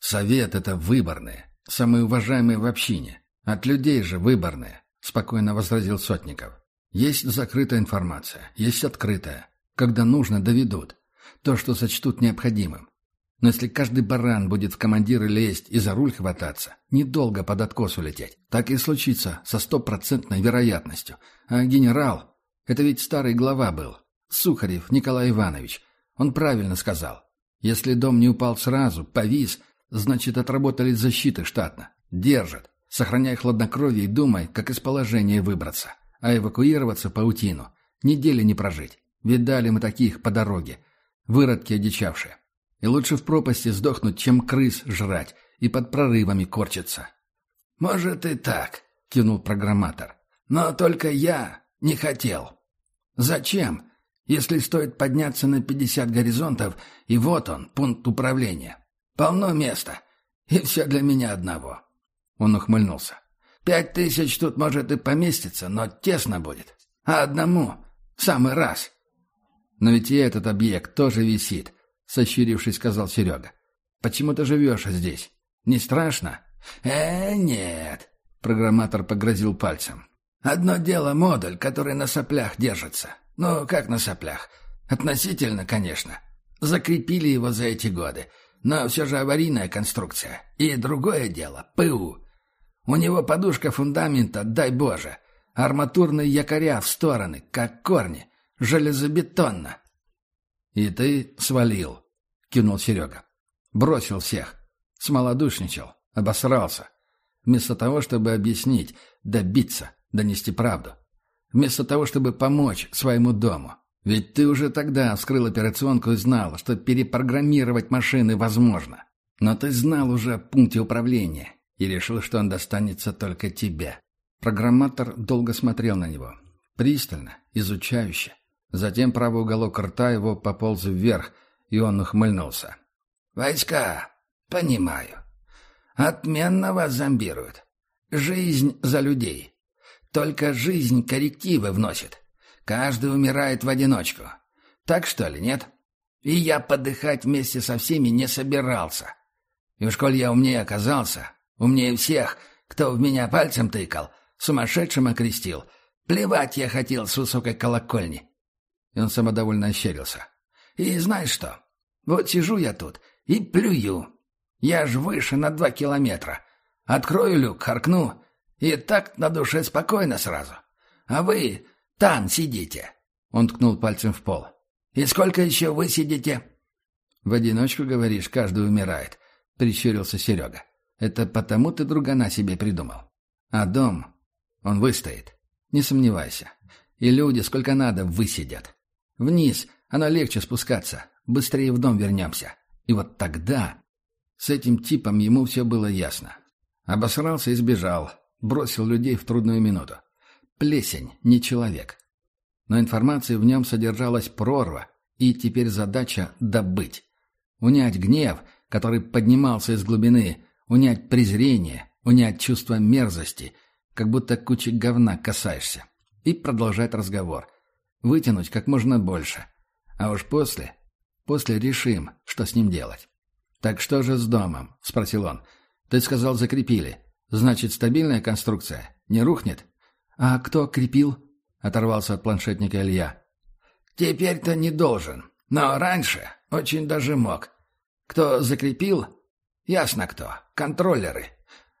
Совет — это выборные, самые уважаемые в общине. От людей же выборные, — спокойно возразил Сотников. Есть закрытая информация, есть открытая. Когда нужно, доведут. То, что сочтут необходимым. Но если каждый баран будет в командиры лезть и за руль хвататься, недолго под откос улететь. Так и случится со стопроцентной вероятностью. А генерал... Это ведь старый глава был. Сухарев Николай Иванович. Он правильно сказал. Если дом не упал сразу, повис, значит, отработали защиты штатно. Держат. Сохраняй хладнокровие и думай, как из положения выбраться. А эвакуироваться паутину. Недели не прожить. Видали мы таких по дороге. Выродки одичавшие. И лучше в пропасти сдохнуть, чем крыс жрать и под прорывами корчиться. «Может и так», — кивнул программатор. «Но только я не хотел. Зачем, если стоит подняться на пятьдесят горизонтов, и вот он, пункт управления? Полно места, и все для меня одного». Он ухмыльнулся. «Пять тысяч тут, может, и поместится, но тесно будет. А одному — самый раз». «Но ведь и этот объект тоже висит», — сощурившись, сказал Серега. «Почему ты живешь здесь? Не страшно?» «Э, нет», — программатор погрозил пальцем. «Одно дело модуль, который на соплях держится. Ну, как на соплях? Относительно, конечно. Закрепили его за эти годы. Но все же аварийная конструкция. И другое дело — ПУ. У него подушка фундамента, дай Боже. Арматурные якоря в стороны, как корни. Железобетонно. «И ты свалил», — кинул Серега. «Бросил всех. Смолодушничал. Обосрался. Вместо того, чтобы объяснить, добиться, донести правду. Вместо того, чтобы помочь своему дому. Ведь ты уже тогда вскрыл операционку и знал, что перепрограммировать машины возможно. Но ты знал уже о пункте управления и решил, что он достанется только тебе». Программатор долго смотрел на него. Пристально, изучающе. Затем правый уголок рта его пополз вверх, и он ухмыльнулся. «Войска, понимаю. Отменно вас зомбируют. Жизнь за людей. Только жизнь коррективы вносит. Каждый умирает в одиночку. Так что ли, нет? И я подыхать вместе со всеми не собирался. И уж коль я умнее оказался, умнее всех, кто в меня пальцем тыкал, сумасшедшим окрестил, плевать я хотел с высокой колокольни. И он самодовольно ощерился. «И знаешь что? Вот сижу я тут и плюю. Я ж выше на два километра. Открою люк, харкну, и так на душе спокойно сразу. А вы там сидите». Он ткнул пальцем в пол. «И сколько еще вы сидите?» «В одиночку, говоришь, каждый умирает», — прищурился Серега. «Это потому ты другана себе придумал. А дом, он выстоит. Не сомневайся. И люди сколько надо высидят. Вниз, оно легче спускаться. Быстрее в дом вернемся. И вот тогда... С этим типом ему все было ясно. Обосрался и сбежал. Бросил людей в трудную минуту. Плесень, не человек. Но информации в нем содержалась прорва, и теперь задача — добыть. Унять гнев, который поднимался из глубины, унять презрение, унять чувство мерзости, как будто кучи говна касаешься. И продолжать разговор — Вытянуть как можно больше. А уж после... После решим, что с ним делать. «Так что же с домом?» — спросил он. «Ты сказал, закрепили. Значит, стабильная конструкция? Не рухнет?» «А кто крепил?» — оторвался от планшетника Илья. «Теперь-то не должен. Но раньше очень даже мог. Кто закрепил? Ясно кто. Контроллеры.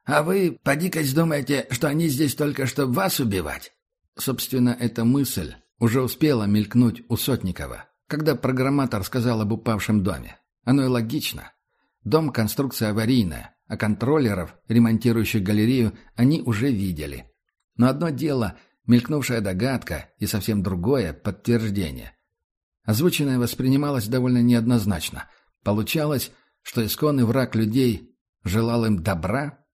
А вы, поди-кась, думаете, что они здесь только чтобы вас убивать?» Собственно, эта мысль уже успела мелькнуть у Сотникова, когда программатор сказал об упавшем доме. Оно и логично. Дом – конструкция аварийная, а контроллеров, ремонтирующих галерею, они уже видели. Но одно дело – мелькнувшая догадка, и совсем другое – подтверждение. Озвученное воспринималось довольно неоднозначно. Получалось, что исконный враг людей желал им добра?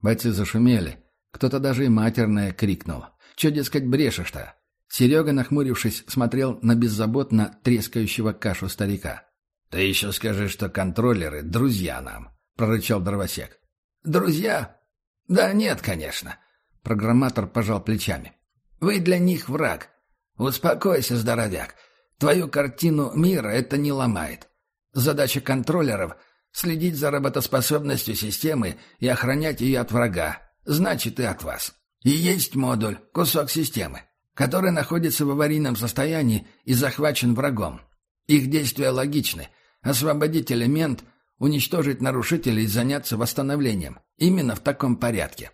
Бойцы зашумели. Кто-то даже и матерное крикнул. «Че, дескать, брешешь-то? Серега, нахмурившись, смотрел на беззаботно трескающего кашу старика. «Ты еще скажи, что контроллеры — друзья нам», — прорычал дровосек. «Друзья? Да нет, конечно». Программатор пожал плечами. «Вы для них враг. Успокойся, здоровяк. Твою картину мира это не ломает. Задача контроллеров — Следить за работоспособностью системы и охранять ее от врага. Значит, и от вас. И есть модуль, кусок системы, который находится в аварийном состоянии и захвачен врагом. Их действия логичны. Освободить элемент, уничтожить нарушителей и заняться восстановлением. Именно в таком порядке.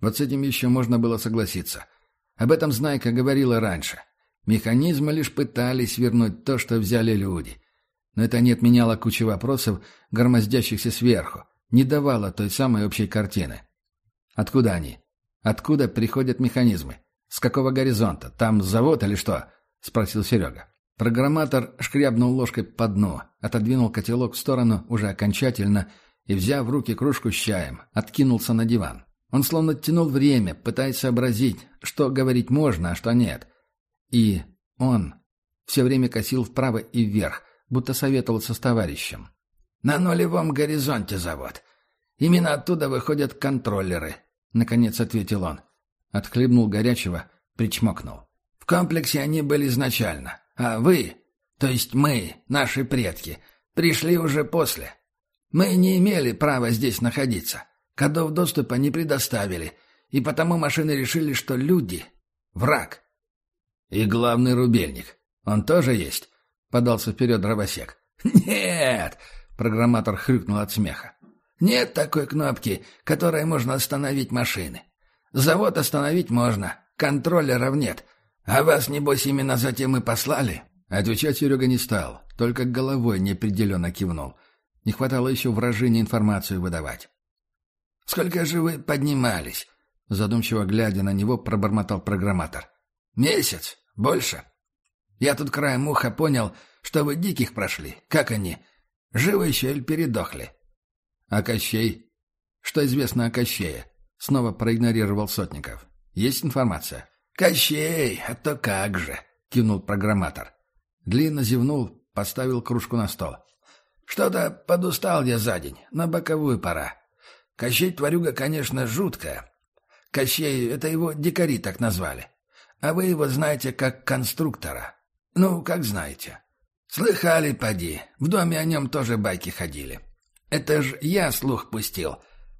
Вот с этим еще можно было согласиться. Об этом Знайка говорила раньше. Механизмы лишь пытались вернуть то, что взяли люди. Но это не отменяло кучу вопросов, громоздящихся сверху, не давало той самой общей картины. Откуда они? Откуда приходят механизмы? С какого горизонта? Там завод или что? — спросил Серега. Программатор шкрябнул ложкой по дну, отодвинул котелок в сторону уже окончательно и, взяв в руки кружку с чаем, откинулся на диван. Он словно тянул время, пытаясь сообразить, что говорить можно, а что нет. И он все время косил вправо и вверх, будто советовался с товарищем. «На нулевом горизонте завод. Именно оттуда выходят контроллеры», — наконец ответил он. Отхлебнул горячего, причмокнул. «В комплексе они были изначально, а вы, то есть мы, наши предки, пришли уже после. Мы не имели права здесь находиться. Кодов доступа не предоставили, и потому машины решили, что люди — враг. «И главный рубельник. Он тоже есть?» — подался вперед дровосек. «Нет!» — программатор хрюкнул от смеха. «Нет такой кнопки, которой можно остановить машины. Завод остановить можно, контроллеров нет. А вас, небось, именно затем и послали?» Отвечать Серега не стал, только головой неопределенно кивнул. Не хватало еще выражения информацию выдавать. «Сколько же вы поднимались?» Задумчиво глядя на него, пробормотал программатор. «Месяц? Больше? Я тут краем уха понял, что вы диких прошли. Как они? Живы еще или передохли?» «А Кощей? Что известно о Кощее?» Снова проигнорировал Сотников. «Есть информация?» «Кощей, а то как же!» — кивнул программатор. Длинно зевнул, поставил кружку на стол. «Что-то подустал я за день, на боковую пора. Кощей-тварюга, конечно, жуткая. Кощей — это его дикари так назвали. А вы его знаете как конструктора. Ну, как знаете. Слыхали, поди, в доме о нем тоже байки ходили. Это ж я слух пустил.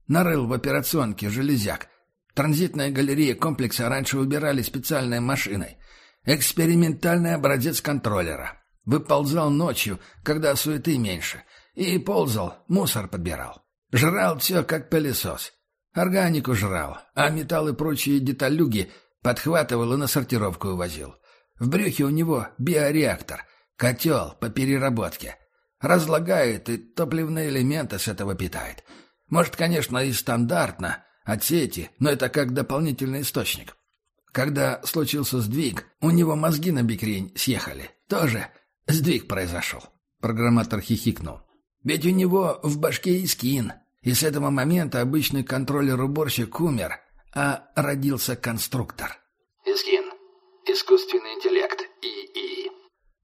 Нарыл в операционке железяк. Транзитная галерея комплекса раньше убирали специальной машиной. Экспериментальный образец контроллера. Выползал ночью, когда суеты меньше. И ползал, мусор подбирал. Жрал все, как пылесос. Органику жрал, а металл и прочие деталюги подхватывал и на сортировку увозил. В брюхе у него биореактор, котел по переработке. Разлагает и топливные элементы с этого питает. Может, конечно, и стандартно, от сети, но это как дополнительный источник. Когда случился сдвиг, у него мозги на бикрень съехали. Тоже сдвиг произошел. Программатор хихикнул. Ведь у него в башке искин, и с этого момента обычный контроллер-уборщик умер, а родился конструктор. Искин. Искусственный интеллект. ИИ.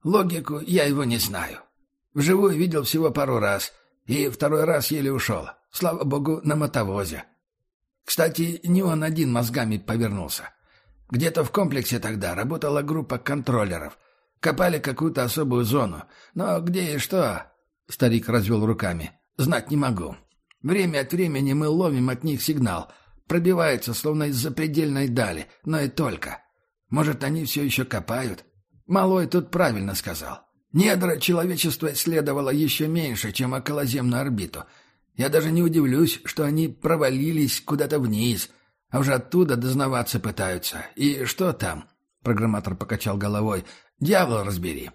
Логику я его не знаю. Вживую видел всего пару раз, и второй раз еле ушел. Слава богу, на мотовозе. Кстати, не он один мозгами повернулся. Где-то в комплексе тогда работала группа контроллеров. Копали какую-то особую зону. Но где и что, Старик развел руками. «Знать не могу. Время от времени мы ловим от них сигнал. Пробивается, словно из запредельной дали, но и только. Может, они все еще копают? Малой тут правильно сказал. Недра человечества исследовало еще меньше, чем околоземную орбиту. Я даже не удивлюсь, что они провалились куда-то вниз, а уже оттуда дознаваться пытаются. И что там?» Программатор покачал головой. «Дьявол разбери».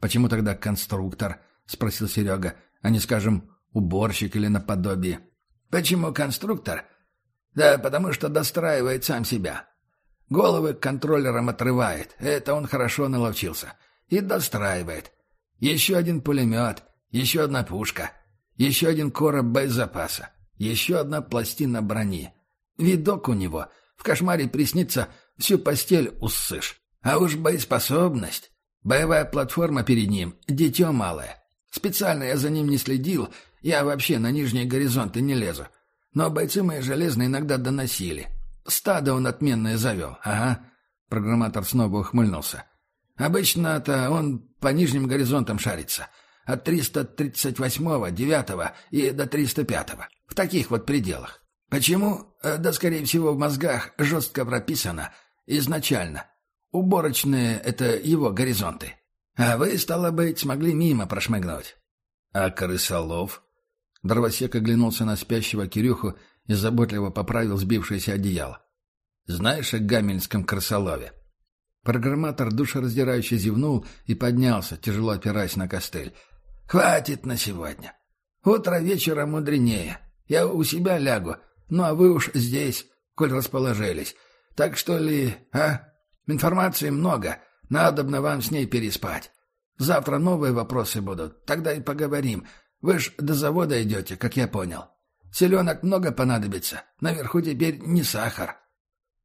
«Почему тогда конструктор?» — спросил Серега. — А не, скажем, уборщик или наподобие? — Почему конструктор? — Да потому что достраивает сам себя. Головы контроллером отрывает, это он хорошо наловчился. И достраивает. Еще один пулемет, еще одна пушка, еще один короб боезапаса, еще одна пластина брони. Видок у него. В кошмаре приснится, всю постель уссышь. А уж боеспособность. Боевая платформа перед ним, дитё малое. Специально я за ним не следил, я вообще на нижние горизонты не лезу. Но бойцы мои железные иногда доносили. Стадо он отменное завел, ага. Программатор снова ухмыльнулся. Обычно-то он по нижним горизонтам шарится. от 338-го, 9 и до 305-го. В таких вот пределах. Почему? Э, да, скорее всего, в мозгах жестко прописано изначально. Уборочные — это его горизонты. А вы, стало быть, смогли мимо прошмыгнуть. А крысолов? Дровосек оглянулся на спящего Кирюху и заботливо поправил сбившееся одеяло. «Знаешь о гамельнском крысолове?» Программатор душераздирающе зевнул и поднялся, тяжело опираясь на костыль. «Хватит на сегодня. Утро вечера мудренее. Я у себя лягу, ну а вы уж здесь, коль расположились. Так что ли, а? Информации много, надобно вам с ней переспать. Завтра новые вопросы будут, тогда и поговорим. Вы ж до завода идете, как я понял. Селенок много понадобится, наверху теперь не сахар».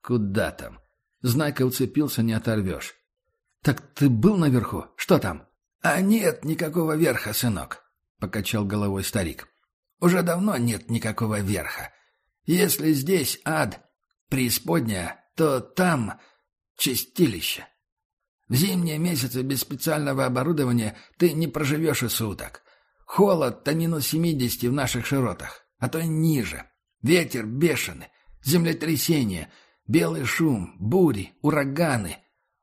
«Куда там?» Знайка уцепился, не оторвешь. «Так ты был наверху? Что там?» «А нет никакого верха, сынок», — покачал головой старик. «Уже давно нет никакого верха. Если здесь ад, преисподняя, то там чистилище. В зимние месяцы без специального оборудования ты не проживешь и суток. Холод-то минус семидесяти в наших широтах, а то и ниже. Ветер бешеный, землетрясение, белый шум, бури, ураганы.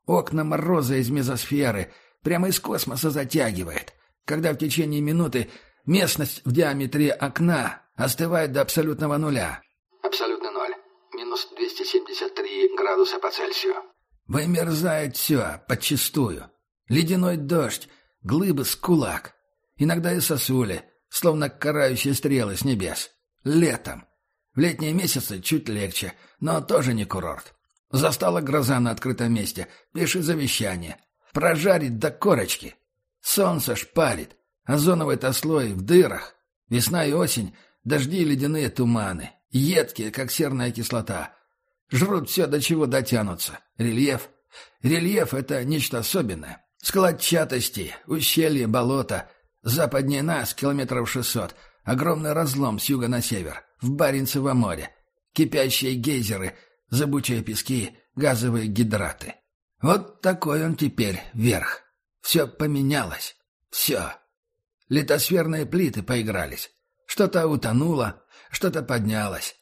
Окна мороза из мезосферы прямо из космоса затягивает, когда в течение минуты местность в диаметре окна остывает до абсолютного нуля. Абсолютно ноль. Минус 273 градуса по Цельсию. Вымерзает все, подчистую. Ледяной дождь, глыбы с кулак. Иногда и сосули, словно карающие стрелы с небес. Летом. В летние месяцы чуть легче, но тоже не курорт. Застала гроза на открытом месте, пиши завещание. Прожарит до корочки. Солнце шпарит, озоновый-то слой в дырах. Весна и осень, дожди и ледяные туманы. Едкие, как серная кислота. Жрут все, до чего дотянутся. Рельеф. Рельеф — это нечто особенное. Складчатости, ущелье, болото. Западнее нас, километров шестьсот. Огромный разлом с юга на север, в Баренцево море. Кипящие гейзеры, зыбучие пески, газовые гидраты. Вот такой он теперь, верх. Все поменялось. Все. Литосферные плиты поигрались. Что-то утонуло, что-то поднялось.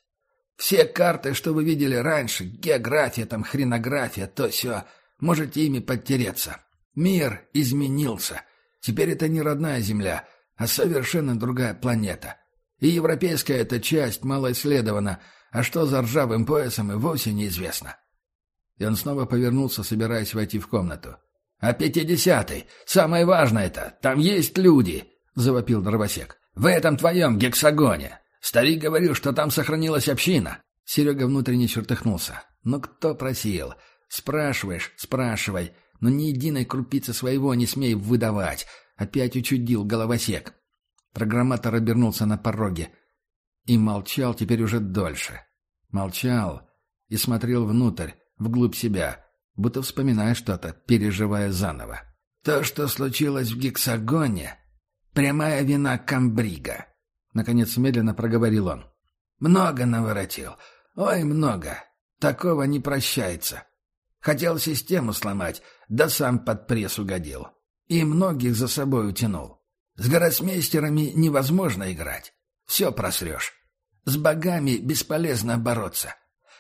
Все карты, что вы видели раньше, география, там, хренография, то все, можете ими подтереться. Мир изменился. Теперь это не родная Земля, а совершенно другая планета. И европейская эта часть мало исследована, а что за ржавым поясом и вовсе неизвестно. И он снова повернулся, собираясь войти в комнату. «А пятидесятый! Самое важное это! Там есть люди!» — завопил дровосек. «В этом твоем гексагоне! Старик говорил, что там сохранилась община. Серега внутренне чертыхнулся. «Ну кто просил? Спрашиваешь, спрашивай, но ни единой крупицы своего не смей выдавать». Опять учудил головосек. Программатор обернулся на пороге. И молчал теперь уже дольше. Молчал и смотрел внутрь, вглубь себя, будто вспоминая что-то, переживая заново. «То, что случилось в гексагоне, прямая вина Камбрига. Наконец медленно проговорил он. «Много наворотил. Ой, много. Такого не прощается. Хотел систему сломать, да сам под пресс угодил. И многих за собой утянул. С гроссмейстерами невозможно играть. Все просрешь. С богами бесполезно бороться.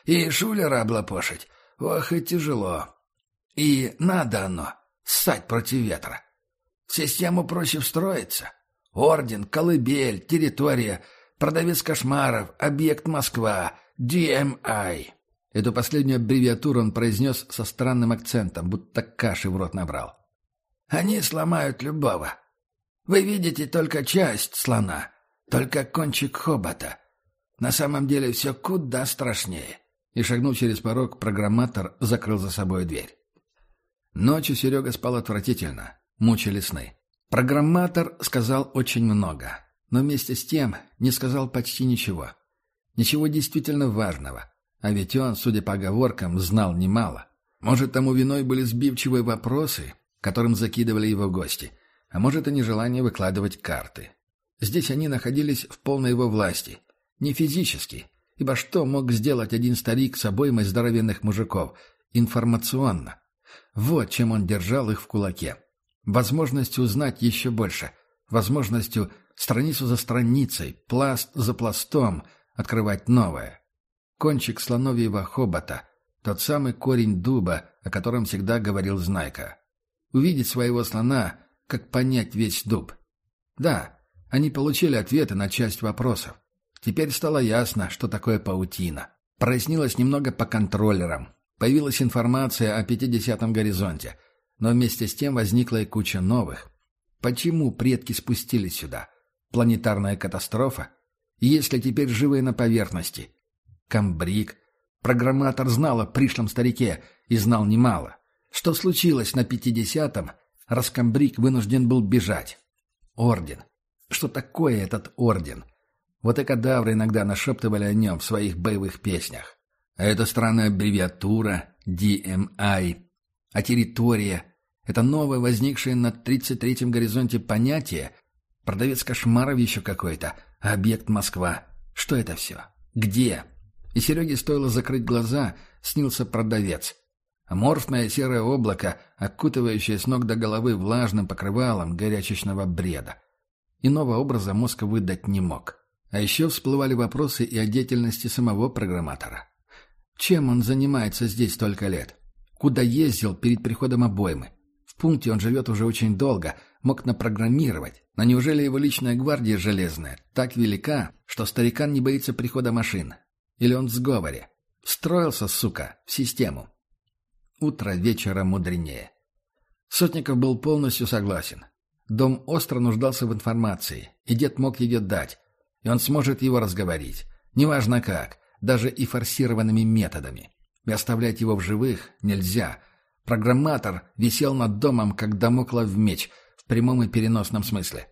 И шулера облапошить. Ох, и тяжело. И надо оно. Ссать против ветра. В систему проще встроиться. Орден, колыбель, территория, продавец кошмаров, объект Москва, DMI. Эту последнюю аббревиатуру он произнес со странным акцентом, будто каши в рот набрал. Они сломают любого. Вы видите только часть слона, только кончик хобота. На самом деле все куда страшнее. И шагнул через порог, программатор закрыл за собой дверь. Ночью Серега спал отвратительно, мучили сны. Программатор сказал очень много, но вместе с тем не сказал почти ничего. Ничего действительно важного. А ведь он, судя по оговоркам, знал немало. Может, тому виной были сбивчивые вопросы, которым закидывали его гости, а может и нежелание выкладывать карты. Здесь они находились в полной его власти. Не физически, ибо что мог сделать один старик с обоймой здоровенных мужиков? Информационно. Вот чем он держал их в кулаке возможность узнать еще больше, возможностью страницу за страницей, пласт за пластом открывать новое. Кончик слоновьего хобота, тот самый корень дуба, о котором всегда говорил Знайка. Увидеть своего слона, как понять весь дуб. Да, они получили ответы на часть вопросов. Теперь стало ясно, что такое паутина. Прояснилось немного по контроллерам. Появилась информация о 50-м горизонте. Но вместе с тем возникла и куча новых. Почему предки спустились сюда? Планетарная катастрофа? Если теперь живые на поверхности? Камбрик. Программатор знал о пришлом старике и знал немало. Что случилось на 50-м, раз Камбрик вынужден был бежать? Орден. Что такое этот орден? Вот и кадавры иногда нашептывали о нем в своих боевых песнях. А это странная аббревиатура DMI. А территория — это новое возникшее на 33-м горизонте понятие. Продавец кошмаров еще какой-то, объект Москва. Что это все? Где? И Сереге стоило закрыть глаза, снился продавец. Аморфное серое облако, окутывающее с ног до головы влажным покрывалом горячечного бреда. Иного образа мозг выдать не мог. А еще всплывали вопросы и о деятельности самого программатора. Чем он занимается здесь столько лет? Куда ездил перед приходом обоймы? В пункте он живет уже очень долго, мог напрограммировать. Но неужели его личная гвардия железная так велика, что старикан не боится прихода машин? Или он в сговоре? Встроился, сука, в систему. Утро вечера мудренее. Сотников был полностью согласен. Дом остро нуждался в информации, и дед мог ее дать, и он сможет его разговорить. Неважно как, даже и форсированными методами. И оставлять его в живых нельзя. Программатор висел над домом, как домоклов меч, в прямом и переносном смысле.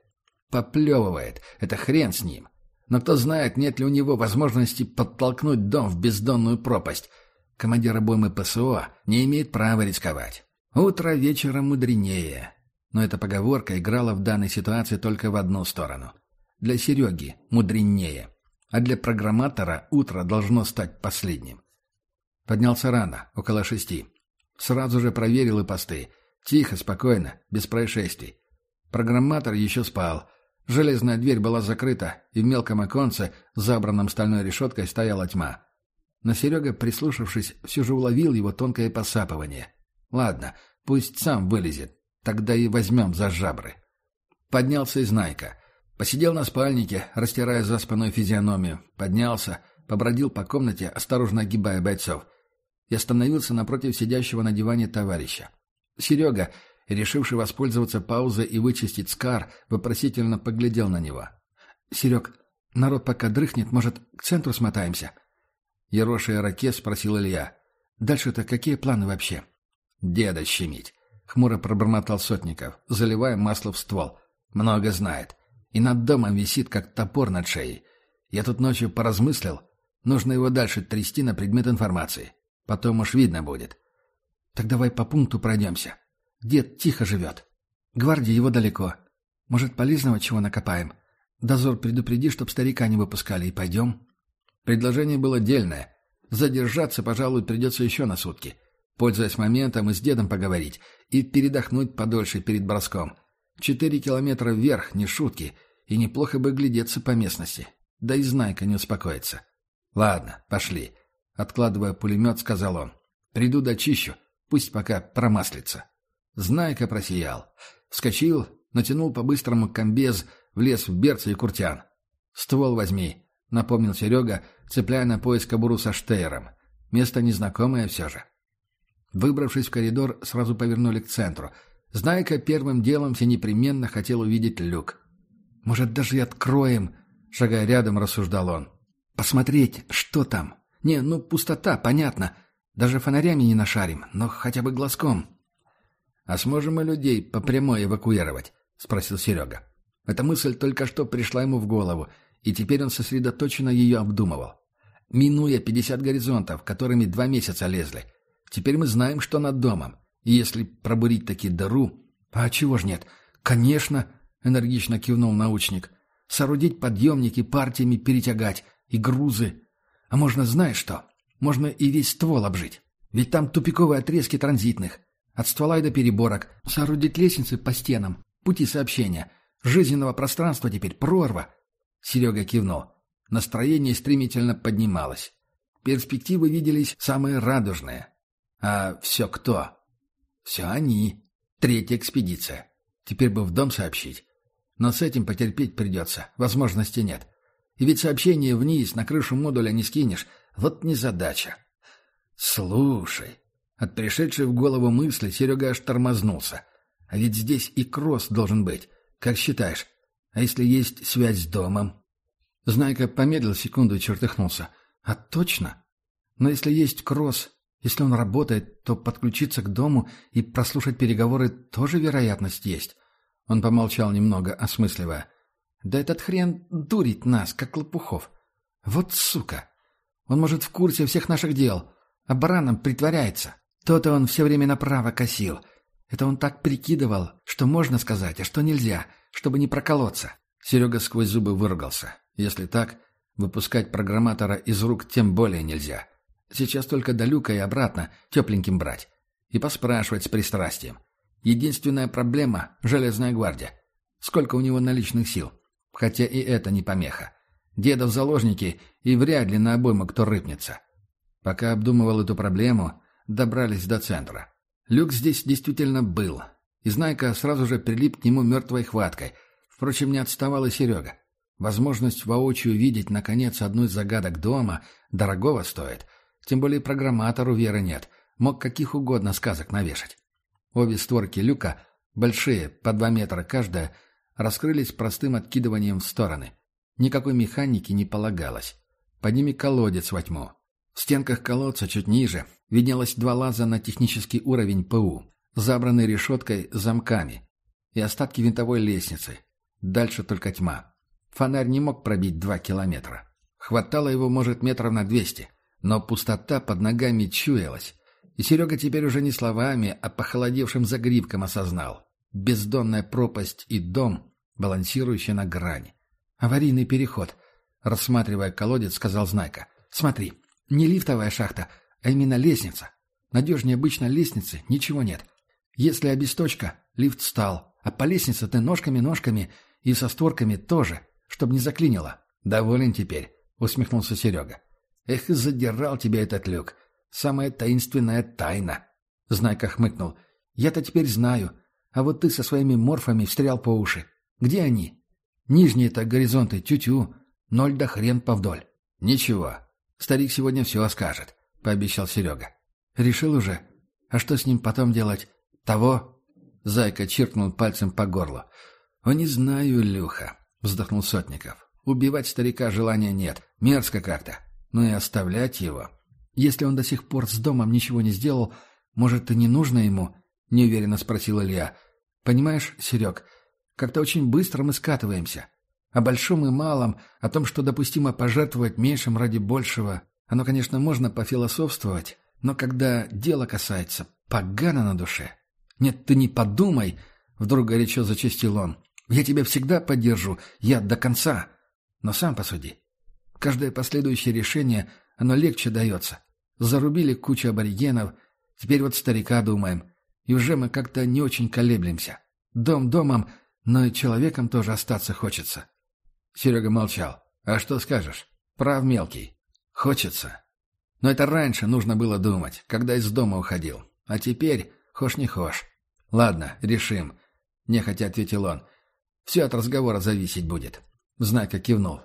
Поплевывает, это хрен с ним. Но кто знает, нет ли у него возможности подтолкнуть дом в бездонную пропасть. Командир обоймы ПСО не имеет права рисковать. Утро вечера мудренее. Но эта поговорка играла в данной ситуации только в одну сторону. Для Сереги мудренее. А для программатора утро должно стать последним. Поднялся рано, около шести. Сразу же проверил и посты. Тихо, спокойно, без происшествий. Программатор еще спал. Железная дверь была закрыта, и в мелком оконце, забранном стальной решеткой, стояла тьма. Но Серега, прислушавшись, все же уловил его тонкое посапывание. Ладно, пусть сам вылезет, тогда и возьмем за жабры. Поднялся из Найка. Посидел на спальнике, растирая заспанную физиономию. Поднялся, побродил по комнате, осторожно огибая бойцов. И остановился напротив сидящего на диване товарища. Серега, решивший воспользоваться паузой и вычистить скар, вопросительно поглядел на него. «Серег, народ пока дрыхнет, может, к центру смотаемся?» Ерошия раке спросил Илья. «Дальше-то какие планы вообще?» «Деда щемить», — хмуро пробормотал Сотников, заливая масло в ствол. «Много знает и над домом висит, как топор над шеей. Я тут ночью поразмыслил. Нужно его дальше трясти на предмет информации. Потом уж видно будет. Так давай по пункту пройдемся. Дед тихо живет. Гвардии его далеко. Может, полезного чего накопаем? Дозор предупреди, чтоб старика не выпускали, и пойдем. Предложение было дельное. Задержаться, пожалуй, придется еще на сутки. Пользуясь моментом, и с дедом поговорить. И передохнуть подольше перед броском. Четыре километра вверх, не шутки, и неплохо бы глядеться по местности. Да и Знайка не успокоится. «Ладно, пошли», — откладывая пулемет, сказал он. «Приду дочищу, пусть пока промаслится». Знайка просиял. Вскочил, натянул по-быстрому комбез, влез в берцы и куртян. «Ствол возьми», — напомнил Серега, цепляя на пояс кобуру со штейером. Место незнакомое все же. Выбравшись в коридор, сразу повернули к центру — Знайка первым делом все непременно хотел увидеть люк. «Может, даже и откроем?» — шагая рядом, рассуждал он. «Посмотреть, что там. Не, ну, пустота, понятно. Даже фонарями не нашарим, но хотя бы глазком». «А сможем мы людей по прямой эвакуировать?» — спросил Серега. Эта мысль только что пришла ему в голову, и теперь он сосредоточенно ее обдумывал. Минуя пятьдесят горизонтов, которыми два месяца лезли, теперь мы знаем, что над домом. И если пробурить таки дыру... А чего ж нет? Конечно, энергично кивнул научник. Соорудить подъемники, партиями перетягать. И грузы. А можно знаешь что? Можно и весь ствол обжить. Ведь там тупиковые отрезки транзитных. От ствола и до переборок. Соорудить лестницы по стенам. Пути сообщения. Жизненного пространства теперь прорва. Серега кивнул. Настроение стремительно поднималось. Перспективы виделись самые радужные. А все кто? Все они. Третья экспедиция. Теперь бы в дом сообщить. Но с этим потерпеть придется. Возможности нет. И ведь сообщение вниз, на крышу модуля не скинешь. Вот незадача. Слушай. От пришедшей в голову мысли Серега аж тормознулся. А ведь здесь и кросс должен быть. Как считаешь? А если есть связь с домом? Знайка помедлил секунду и чертыхнулся. А точно? Но если есть кросс, если он работает, то подключиться к дому и прослушать переговоры тоже вероятность есть. Он помолчал немного, осмысливая. Да этот хрен дурит нас, как лопухов. Вот сука! Он, может, в курсе всех наших дел, а бараном притворяется. То-то он все время направо косил. Это он так прикидывал, что можно сказать, а что нельзя, чтобы не проколоться. Серега сквозь зубы выругался. Если так, выпускать программатора из рук тем более нельзя. Сейчас только до люка и обратно тепленьким брать. И поспрашивать с пристрастием. Единственная проблема — Железная гвардия. Сколько у него наличных сил? Хотя и это не помеха. Деда в заложники, и вряд ли на обойму кто рыпнется. Пока обдумывал эту проблему, добрались до центра. Люк здесь действительно был. И Знайка сразу же прилип к нему мертвой хваткой. Впрочем, не отставал и Серега. Возможность воочию видеть, наконец, одну из загадок дома дорогого стоит. Тем более программатору веры нет. Мог каких угодно сказок навешать. Обе створки люка, большие, по два метра каждая, раскрылись простым откидыванием в стороны. Никакой механики не полагалось. Под ними колодец во тьму. В стенках колодца чуть ниже виднелось два лаза на технический уровень ПУ, забранный решеткой замками, и остатки винтовой лестницы. Дальше только тьма. Фонарь не мог пробить два километра. Хватало его, может, метров на двести. Но пустота под ногами чуялась. И Серега теперь уже не словами, а похолодевшим загривком осознал. Бездонная пропасть и дом, балансирующий на грани. «Аварийный переход», — рассматривая колодец, сказал Знайка. «Смотри, не лифтовая шахта, а именно лестница. Надежнее обычной лестницы ничего нет. Если обесточка, лифт стал, а по лестнице ты ножками-ножками и со створками тоже, чтобы не заклинило. Доволен теперь», — усмехнулся Серега. «Эх, задирал тебя этот люк. Самая таинственная тайна. Знайка хмыкнул. Я-то теперь знаю. А вот ты со своими морфами встрял по уши. Где они? Нижние-то горизонты тю-тю. Ноль да хрен повдоль. Ничего. Старик сегодня все скажет, пообещал Серега. Решил уже? А что с ним потом делать? Того? Зайка чиркнул пальцем по горлу. «О, не знаю, Люха», — вздохнул Сотников. «Убивать старика желания нет. Мерзко как-то. Но и оставлять его...» Если он до сих пор с домом ничего не сделал, может, и не нужно ему?» — неуверенно спросил Илья. «Понимаешь, Серег, как-то очень быстро мы скатываемся. О большом и малом, о том, что допустимо пожертвовать меньшим ради большего, оно, конечно, можно пофилософствовать, но когда дело касается, погано на душе. Нет, ты не подумай, — вдруг горячо зачастил он. Я тебя всегда поддержу, я до конца. Но сам посуди. Каждое последующее решение, оно легче дается. Зарубили кучу аборигенов. Теперь вот старика думаем. И уже мы как-то не очень колеблемся. Дом домом, но и человеком тоже остаться хочется. Серега молчал. А что скажешь? Прав мелкий. Хочется. Но это раньше нужно было думать, когда из дома уходил. А теперь, хошь не хошь. Ладно, решим. Нехотя ответил он. Все от разговора зависеть будет. Знайка кивнул.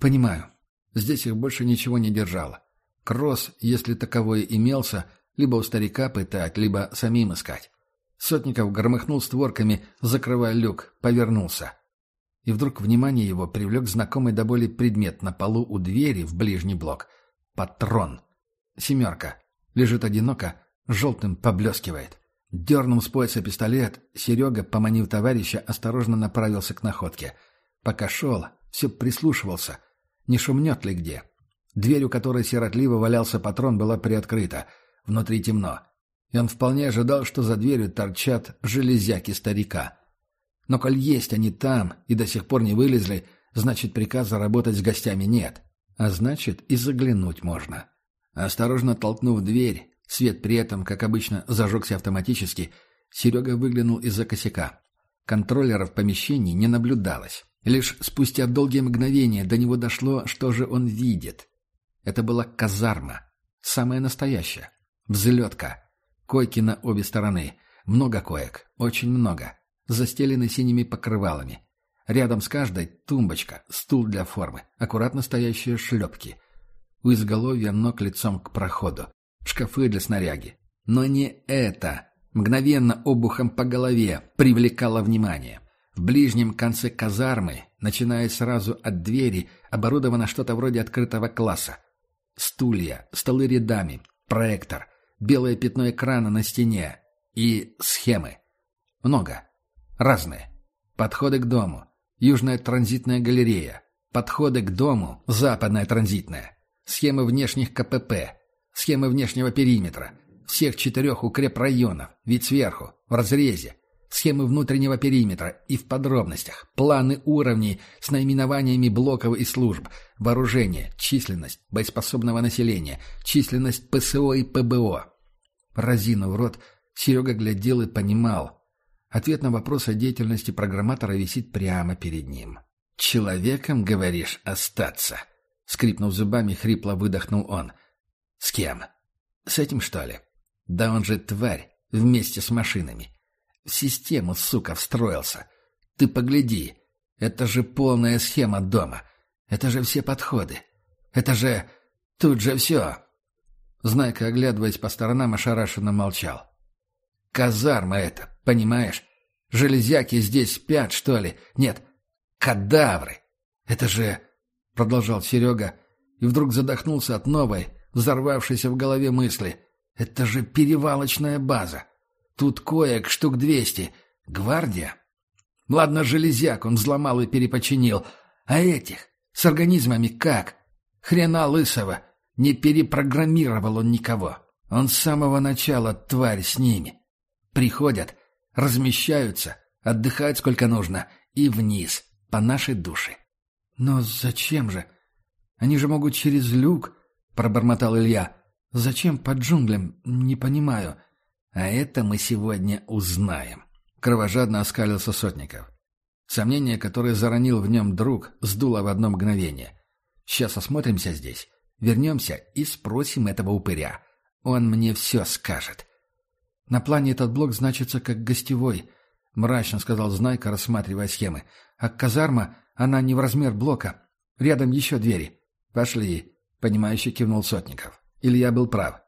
Понимаю. Здесь их больше ничего не держало. Кросс, если таковой имелся, либо у старика пытать, либо самим искать. Сотников громыхнул створками, закрывая люк, повернулся. И вдруг внимание его привлек знакомый до боли предмет на полу у двери в ближний блок. Патрон. Семерка. Лежит одиноко, желтым поблескивает. Дернув с пояса пистолет, Серега, поманив товарища, осторожно направился к находке. Пока шел, все прислушивался. Не шумнет ли где? Дверь, у которой сиротливо валялся патрон, была приоткрыта. Внутри темно. И он вполне ожидал, что за дверью торчат железяки старика. Но коль есть они там и до сих пор не вылезли, значит, приказа работать с гостями нет. А значит, и заглянуть можно. Осторожно толкнув дверь, свет при этом, как обычно, зажегся автоматически, Серега выглянул из-за косяка. Контроллера в помещении не наблюдалось. Лишь спустя долгие мгновения до него дошло, что же он видит. Это была казарма. Самая настоящая. Взлетка. Койки на обе стороны. Много коек. Очень много. Застелены синими покрывалами. Рядом с каждой тумбочка, стул для формы, аккуратно стоящие шлепки. У изголовья ног лицом к проходу. Шкафы для снаряги. Но не это. Мгновенно обухом по голове привлекало внимание. В ближнем конце казармы, начиная сразу от двери, оборудовано что-то вроде открытого класса. Стулья, столы рядами, проектор, белое пятно экрана на стене и схемы. Много. Разные. Подходы к дому. Южная транзитная галерея. Подходы к дому. Западная транзитная. Схемы внешних КПП. Схемы внешнего периметра. Всех четырех укрепрайонов. Вид сверху. В разрезе схемы внутреннего периметра и в подробностях, планы уровней с наименованиями блоков и служб, вооружение, численность боеспособного населения, численность ПСО и ПБО. Разинув рот, Серега глядел и понимал. Ответ на вопрос о деятельности программатора висит прямо перед ним. «Человеком, говоришь, остаться?» Скрипнув зубами, хрипло выдохнул он. «С кем? С этим, что ли? Да он же тварь, вместе с машинами. В систему, сука, встроился. Ты погляди. Это же полная схема дома. Это же все подходы. Это же... Тут же все. Знайка, оглядываясь по сторонам, ошарашенно молчал. Казарма это, понимаешь? Железяки здесь спят, что ли? Нет, кадавры. Это же... Продолжал Серега и вдруг задохнулся от новой, взорвавшейся в голове мысли. Это же перевалочная база. Тут коек штук двести. Гвардия? Ладно, железяк он взломал и перепочинил. А этих? С организмами как? Хрена лысого. Не перепрограммировал он никого. Он с самого начала тварь с ними. Приходят, размещаются, отдыхают сколько нужно и вниз, по нашей душе. «Но зачем же? Они же могут через люк», — пробормотал Илья. «Зачем под джунглям? Не понимаю. А это мы сегодня узнаем. Кровожадно оскалился Сотников. Сомнение, которое заронил в нем друг, сдуло в одно мгновение. Сейчас осмотримся здесь, вернемся и спросим этого упыря. Он мне все скажет. На плане этот блок значится как гостевой, мрачно сказал Знайка, рассматривая схемы. А казарма, она не в размер блока. Рядом еще двери. Пошли, понимающе кивнул Сотников. Илья был прав.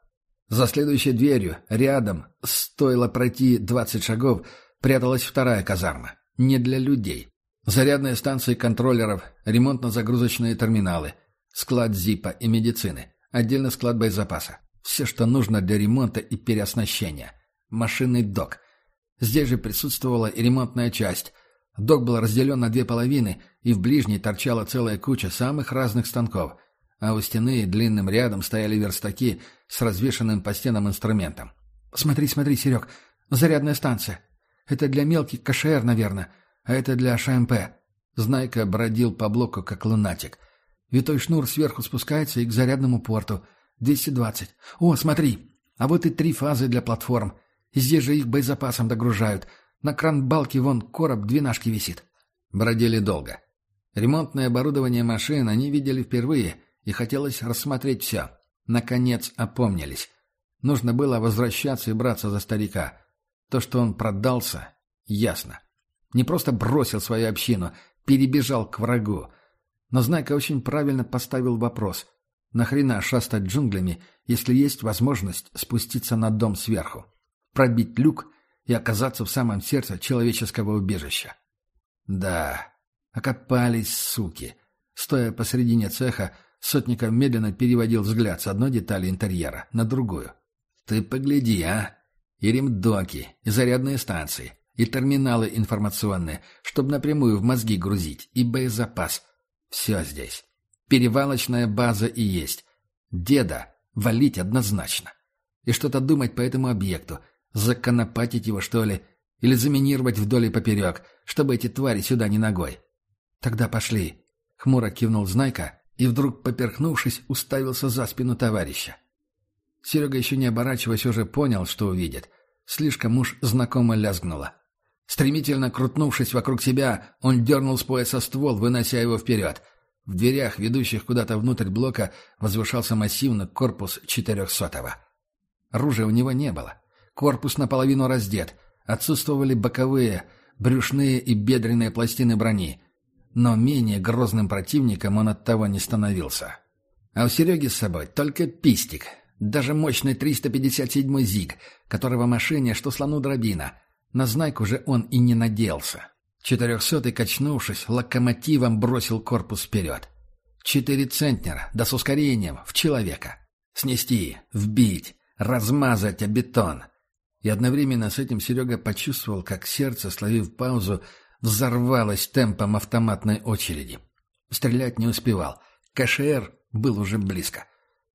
За следующей дверью, рядом, стоило пройти двадцать шагов, пряталась вторая казарма. Не для людей. Зарядные станции контроллеров, ремонтно-загрузочные терминалы, склад ЗИПа и медицины, отдельно склад боезапаса. Все, что нужно для ремонта и переоснащения. Машинный док. Здесь же присутствовала и ремонтная часть. Док был разделен на две половины, и в ближней торчала целая куча самых разных станков – а у стены длинным рядом стояли верстаки с развешанным по стенам инструментом. «Смотри, смотри, Серег, зарядная станция. Это для мелких КШР, наверное, а это для ШМП». Знайка бродил по блоку, как лунатик. Витой шнур сверху спускается и к зарядному порту. 220. О, смотри, а вот и три фазы для платформ. Здесь же их боезапасом догружают. На кран-балке вон короб двенашки висит. Бродили долго. Ремонтное оборудование машин они видели впервые — и хотелось рассмотреть все. Наконец опомнились. Нужно было возвращаться и браться за старика. То, что он продался, ясно. Не просто бросил свою общину, перебежал к врагу. Но Знайка очень правильно поставил вопрос. Нахрена шастать джунглями, если есть возможность спуститься на дом сверху? Пробить люк и оказаться в самом сердце человеческого убежища? Да, окопались, суки. Стоя посредине цеха, Сотников медленно переводил взгляд с одной детали интерьера на другую. «Ты погляди, а! И ремдоки, и зарядные станции, и терминалы информационные, чтобы напрямую в мозги грузить, и боезапас. Все здесь. Перевалочная база и есть. Деда валить однозначно. И что-то думать по этому объекту. Законопатить его, что ли? Или заминировать вдоль и поперек, чтобы эти твари сюда не ногой. Тогда пошли. Хмуро кивнул Знайка и вдруг, поперхнувшись, уставился за спину товарища. Серега, еще не оборачиваясь, уже понял, что увидит. Слишком уж знакомо лязгнуло. Стремительно крутнувшись вокруг себя, он дернул с пояса ствол, вынося его вперед. В дверях, ведущих куда-то внутрь блока, возвышался массивный корпус четырехсотого. Оружия у него не было. Корпус наполовину раздет. Отсутствовали боковые, брюшные и бедренные пластины брони. Но менее грозным противником он от того не становился. А у Сереги с собой только пистик. Даже мощный 357-й ЗИГ, которого машине, что слону дробина. На знайку же он и не наделся. Четырехсотый, качнувшись, локомотивом бросил корпус вперед. Четыре центнера, да с ускорением, в человека. Снести, вбить, размазать о бетон. И одновременно с этим Серега почувствовал, как сердце, словив паузу, взорвалось темпом автоматной очереди. Стрелять не успевал. КШР был уже близко.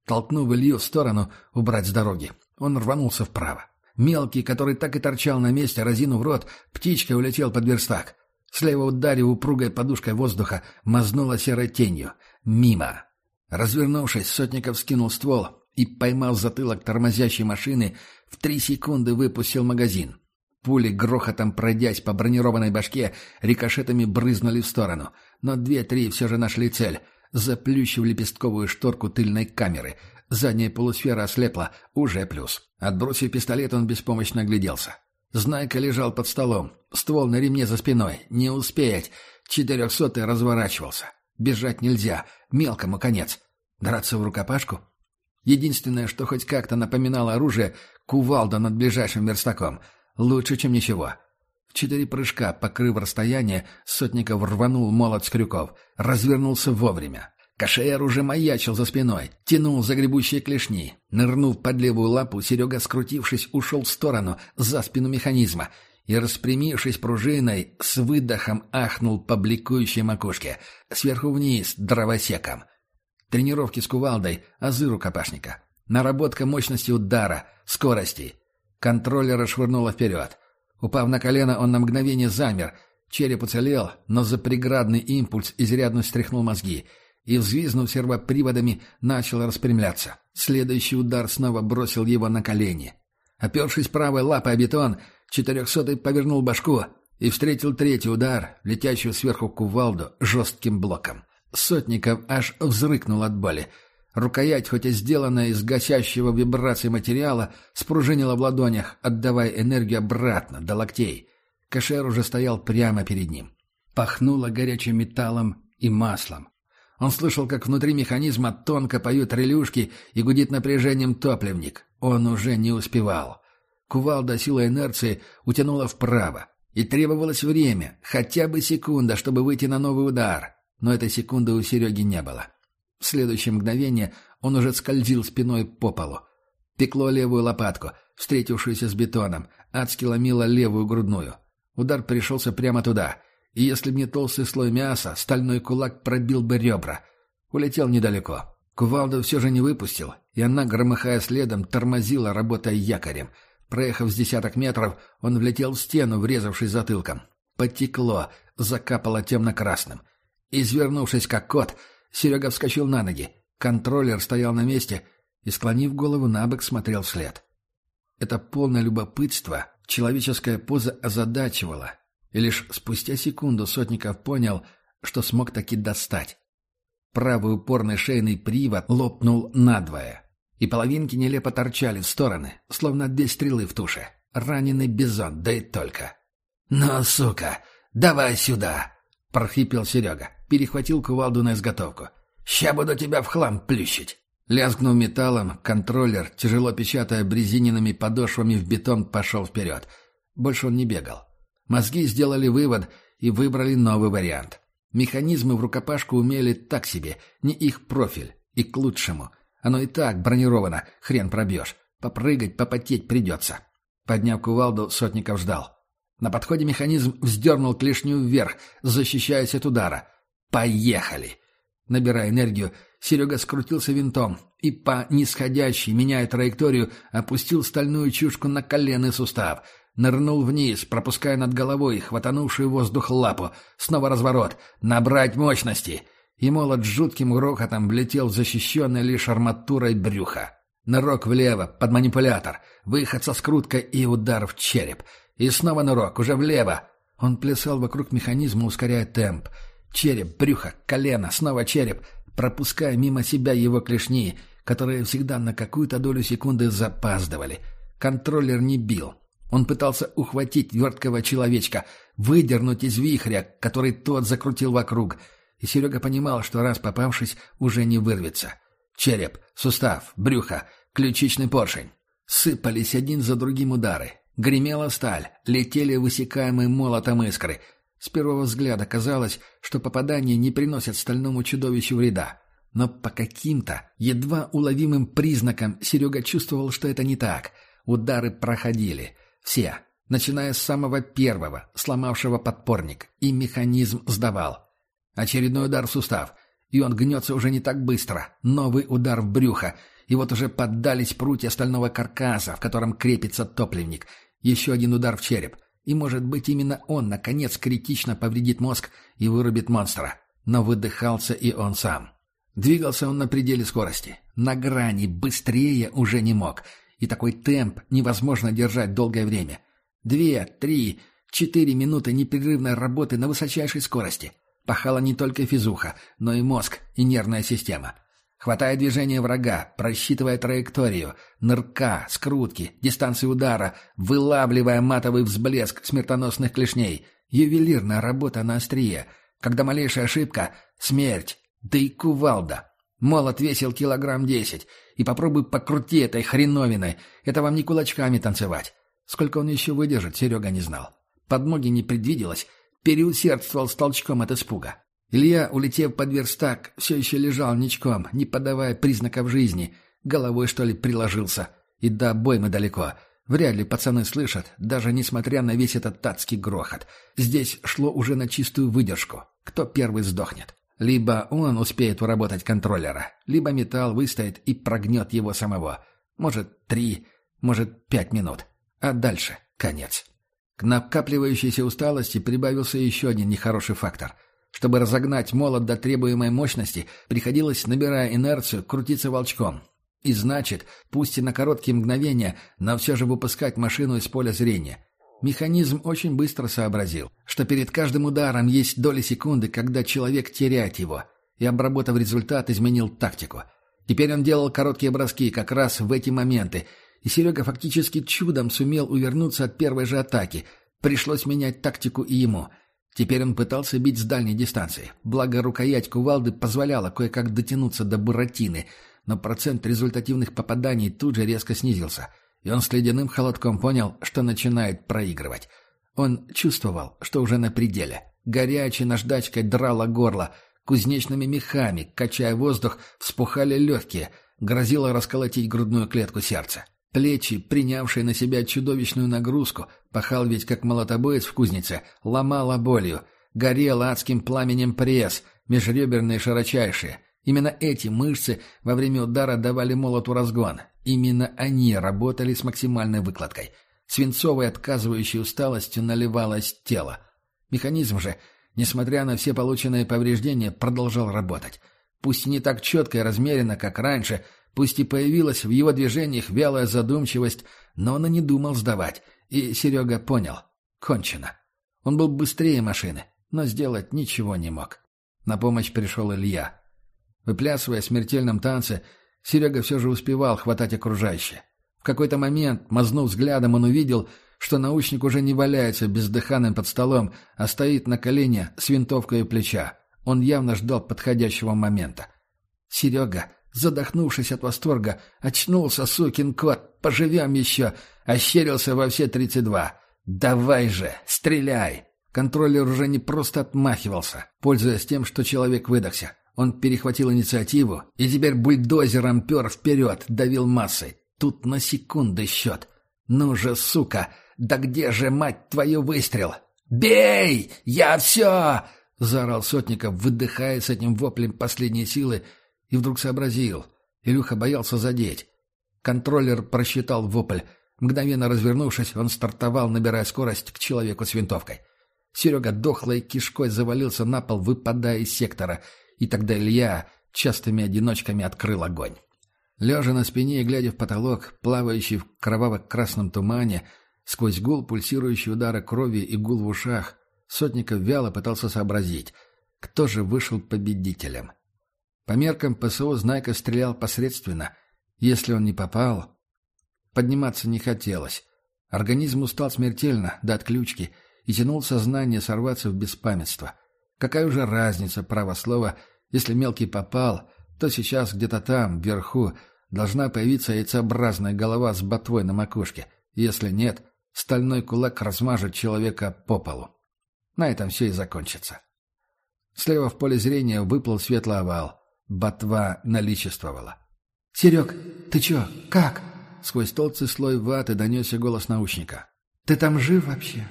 Толкнув Илью в сторону, убрать с дороги, он рванулся вправо. Мелкий, который так и торчал на месте, разинув рот, птичкой улетел под верстак. Слева ударив упругой подушкой воздуха, мазнула серой тенью. Мимо. Развернувшись, Сотников скинул ствол и, поймал затылок тормозящей машины, в три секунды выпустил магазин. Пули, грохотом пройдясь по бронированной башке, рикошетами брызнули в сторону. Но две-три все же нашли цель — заплющив лепестковую шторку тыльной камеры. Задняя полусфера ослепла, уже плюс. Отбросив пистолет, он беспомощно огляделся. Знайка лежал под столом, ствол на ремне за спиной. Не успеть. Четырехсотый разворачивался. Бежать нельзя, мелкому конец. Драться в рукопашку? Единственное, что хоть как-то напоминало оружие, кувалда над ближайшим верстаком. Лучше, чем ничего. В четыре прыжка, покрыв расстояние, Сотников рванул молот с крюков. Развернулся вовремя. Кашеер уже маячил за спиной, тянул за гребущие клешни. Нырнув под левую лапу, Серега, скрутившись, ушел в сторону, за спину механизма, и, распрямившись пружиной, с выдохом ахнул по бликующей макушке, сверху вниз, дровосеком. Тренировки с кувалдой, азы рукопашника. Наработка мощности удара, скорости. Контроллера швырнуло вперед. Упав на колено, он на мгновение замер. Череп уцелел, но за преградный импульс изрядно стряхнул мозги и, взвизнув сервоприводами, начал распрямляться. Следующий удар снова бросил его на колени. Опершись правой лапой о бетон, четырехсотый повернул башку и встретил третий удар, летящую сверху кувалду, жестким блоком. Сотников аж взрыкнул от боли. Рукоять, хоть и сделанная из гасящего вибрации материала, спружинила в ладонях, отдавая энергию обратно, до локтей. Кашер уже стоял прямо перед ним. Пахнуло горячим металлом и маслом. Он слышал, как внутри механизма тонко поют релюшки и гудит напряжением топливник. Он уже не успевал. Кувалда силой инерции утянула вправо. И требовалось время, хотя бы секунда, чтобы выйти на новый удар. Но этой секунды у Сереги не было. В следующее мгновение он уже скользил спиной по полу. Пекло левую лопатку, встретившуюся с бетоном, адски ломило левую грудную. Удар пришелся прямо туда, и если б не толстый слой мяса, стальной кулак пробил бы ребра. Улетел недалеко. Кувалду все же не выпустил, и она, громыхая следом, тормозила, работая якорем. Проехав с десяток метров, он влетел в стену, врезавшись затылком. Потекло, закапало темно-красным. Извернувшись как кот, Серега вскочил на ноги. Контроллер стоял на месте и, склонив голову на бок, смотрел вслед. Это полное любопытство, человеческая поза озадачивала, и лишь спустя секунду Сотников понял, что смог таки достать. Правый упорный шейный привод лопнул надвое, и половинки нелепо торчали в стороны, словно две стрелы в туше. Раненый бизон, да и только. «Ну, сука, давай сюда!» — прохрипел Серега перехватил кувалду на изготовку. «Ща буду тебя в хлам плющить!» Лязгнув металлом, контроллер, тяжело печатая брезиненными подошвами в бетон, пошел вперед. Больше он не бегал. Мозги сделали вывод и выбрали новый вариант. Механизмы в рукопашку умели так себе, не их профиль, и к лучшему. Оно и так бронировано, хрен пробьешь. Попрыгать, попотеть придется. Подняв кувалду, Сотников ждал. На подходе механизм вздернул клешню вверх, защищаясь от удара. Поехали! Набирая энергию, Серега скрутился винтом и по нисходящей, меняя траекторию, опустил стальную чушку на коленный сустав. Нырнул вниз, пропуская над головой хватанувшую воздух лапу. Снова разворот. Набрать мощности. И молот с жутким грохотом влетел в защищенное лишь арматурой брюха. Нырок влево, под манипулятор, выход со скруткой и удар в череп. И снова нырок, уже влево. Он плясал вокруг механизма, ускоряя темп. Череп, брюхо, колено, снова череп, пропуская мимо себя его клешни, которые всегда на какую-то долю секунды запаздывали. Контроллер не бил. Он пытался ухватить верткого человечка, выдернуть из вихря, который тот закрутил вокруг. И Серега понимал, что раз попавшись, уже не вырвется. Череп, сустав, брюхо, ключичный поршень. Сыпались один за другим удары. Гремела сталь, летели высекаемые молотом искры. С первого взгляда казалось, что попадания не приносят стальному чудовищу вреда. Но по каким-то, едва уловимым признакам Серега чувствовал, что это не так. Удары проходили. Все, начиная с самого первого, сломавшего подпорник, и механизм сдавал. Очередной удар в сустав, и он гнется уже не так быстро. Новый удар в брюхо, и вот уже поддались прутья стального каркаса, в котором крепится топливник. Еще один удар в череп. И, может быть, именно он, наконец, критично повредит мозг и вырубит монстра. Но выдыхался и он сам. Двигался он на пределе скорости. На грани, быстрее уже не мог. И такой темп невозможно держать долгое время. Две, три, четыре минуты непрерывной работы на высочайшей скорости. Пахала не только физуха, но и мозг, и нервная система. Хватая движение врага, просчитывая траекторию, нырка, скрутки, дистанцию удара, вылавливая матовый взблеск смертоносных клешней. Ювелирная работа на острие. Когда малейшая ошибка — смерть. Да и кувалда. Молот весил килограмм десять. И попробуй покрути этой хреновиной. Это вам не кулачками танцевать. Сколько он еще выдержит, Серега не знал. Подмоги не предвиделось. Переусердствовал с толчком от испуга. Илья, улетев под верстак, все еще лежал ничком, не подавая признаков жизни. Головой, что ли, приложился. И до обоймы далеко. Вряд ли пацаны слышат, даже несмотря на весь этот татский грохот. Здесь шло уже на чистую выдержку. Кто первый сдохнет? Либо он успеет уработать контроллера, либо металл выстоит и прогнет его самого. Может, три, может, пять минут. А дальше конец. К накапливающейся усталости прибавился еще один нехороший фактор — чтобы разогнать молот до требуемой мощности, приходилось, набирая инерцию, крутиться волчком. И значит, пусть и на короткие мгновения, но все же выпускать машину из поля зрения. Механизм очень быстро сообразил, что перед каждым ударом есть доли секунды, когда человек теряет его, и, обработав результат, изменил тактику. Теперь он делал короткие броски как раз в эти моменты, и Серега фактически чудом сумел увернуться от первой же атаки. Пришлось менять тактику и ему — Теперь он пытался бить с дальней дистанции, благо рукоять кувалды позволяла кое-как дотянуться до буратины, но процент результативных попаданий тут же резко снизился, и он с ледяным холодком понял, что начинает проигрывать. Он чувствовал, что уже на пределе. Горячей наждачкой драло горло, кузнечными мехами, качая воздух, вспухали легкие, грозило расколотить грудную клетку сердца. Плечи, принявшие на себя чудовищную нагрузку, пахал ведь как молотобоец в кузнице, ломало болью, горел адским пламенем пресс, межреберные широчайшие. Именно эти мышцы во время удара давали молоту разгон. Именно они работали с максимальной выкладкой. Свинцовой отказывающей усталостью наливалось тело. Механизм же, несмотря на все полученные повреждения, продолжал работать. Пусть не так четко и размеренно, как раньше – Пусть и появилась в его движениях вялая задумчивость, но он и не думал сдавать. И Серега понял. Кончено. Он был быстрее машины, но сделать ничего не мог. На помощь пришел Илья. Выплясывая в смертельном танце, Серега все же успевал хватать окружающее. В какой-то момент, мазнув взглядом, он увидел, что научник уже не валяется бездыханным под столом, а стоит на колене с винтовкой у плеча. Он явно ждал подходящего момента. «Серега!» Задохнувшись от восторга, очнулся сукин кот, поживем еще, ощерился во все тридцать два. «Давай же, стреляй!» Контроллер уже не просто отмахивался, пользуясь тем, что человек выдохся. Он перехватил инициативу и теперь бульдозером пер вперед, давил массой. Тут на секунды счет. «Ну же, сука! Да где же, мать твою, выстрел?» «Бей! Я все!» — заорал Сотников, выдыхая с этим воплем последние силы, и вдруг сообразил. Илюха боялся задеть. Контроллер просчитал вопль. Мгновенно развернувшись, он стартовал, набирая скорость к человеку с винтовкой. Серега дохлой кишкой завалился на пол, выпадая из сектора, и тогда Илья частыми одиночками открыл огонь. Лежа на спине и глядя в потолок, плавающий в кроваво-красном тумане, Сквозь гул пульсирующий удара крови и гул в ушах Сотников вяло пытался сообразить, кто же вышел победителем. По меркам ПСО Знайка стрелял посредственно. Если он не попал... Подниматься не хотелось. Организм устал смертельно, до отключки, и тянул сознание сорваться в беспамятство. Какая уже разница, право слова, если мелкий попал, то сейчас где-то там, вверху, должна появиться яйцеобразная голова с ботвой на макушке. Если нет, стальной кулак размажет человека по полу. На этом все и закончится. Слева в поле зрения выплыл светлый овал. Ботва наличествовала. «Серег, ты чё? Как?» Сквозь толстый слой ваты донесся голос наушника. «Ты там жив вообще?»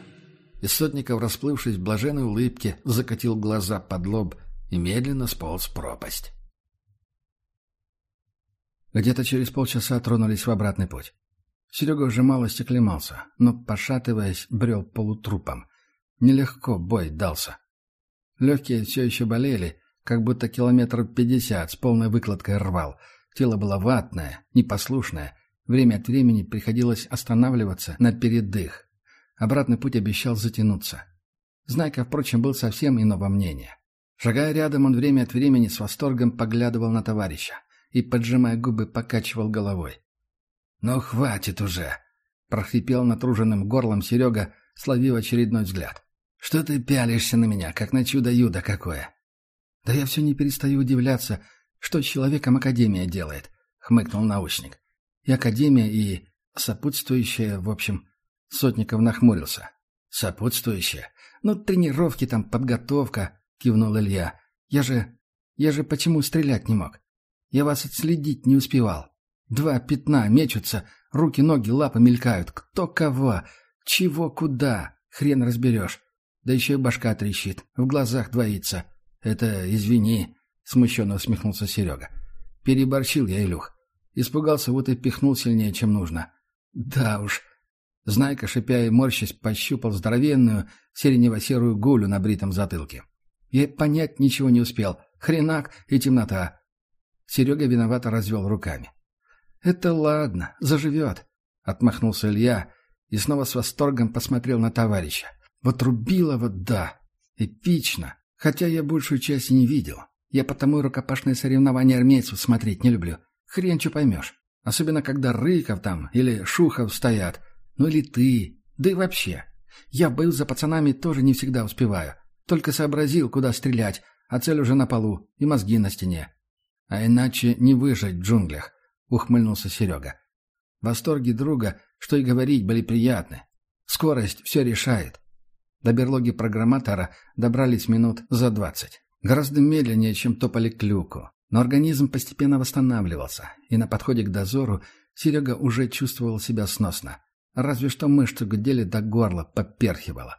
И Сотников, расплывшись в блаженной улыбке, закатил глаза под лоб и медленно сполз в пропасть. Где-то через полчаса тронулись в обратный путь. Серега уже малость оклемался, но, пошатываясь, брел полутрупом. Нелегко бой дался. Легкие все еще болели, как будто километров пятьдесят с полной выкладкой рвал. Тело было ватное, непослушное. Время от времени приходилось останавливаться на передых. Обратный путь обещал затянуться. Знайка, впрочем, был совсем иного мнения. Шагая рядом, он время от времени с восторгом поглядывал на товарища и, поджимая губы, покачивал головой. «Ну, хватит уже!» — прохрипел натруженным горлом Серега, словив очередной взгляд. «Что ты пялишься на меня, как на чудо-юдо какое?» «Да я все не перестаю удивляться, что человеком Академия делает», — хмыкнул научник. «И Академия, и сопутствующая, в общем...» Сотников нахмурился. «Сопутствующая? Ну, тренировки там, подготовка», — кивнул Илья. «Я же... я же почему стрелять не мог? Я вас отследить не успевал. Два пятна мечутся, руки-ноги, лапы мелькают. Кто кого? Чего куда? Хрен разберешь. Да еще и башка трещит, в глазах двоится. Это извини, смущенно усмехнулся Серега. Переборщил я, Илюх. Испугался, вот и пихнул сильнее, чем нужно. Да уж. Знайка, шипя и морщась, пощупал здоровенную сиренево-серую гулю на бритом затылке. Я понять ничего не успел. Хренак и темнота. Серега виновато развел руками. «Это ладно, заживет», — отмахнулся Илья и снова с восторгом посмотрел на товарища. Вот рубило, вот да. Эпично. Хотя я большую часть и не видел. Я потому и рукопашные соревнования армейцев смотреть не люблю. Хрен что поймешь. Особенно, когда Рыков там или Шухов стоят. Ну или ты. Да и вообще. Я в бою за пацанами тоже не всегда успеваю. Только сообразил, куда стрелять, а цель уже на полу и мозги на стене. А иначе не выжить в джунглях, ухмыльнулся Серега. Восторги друга, что и говорить, были приятны. Скорость все решает. До берлоги программатора добрались минут за двадцать. Гораздо медленнее, чем топали к люку. Но организм постепенно восстанавливался, и на подходе к дозору Серега уже чувствовал себя сносно. Разве что мышцы гудели до горла, поперхивало.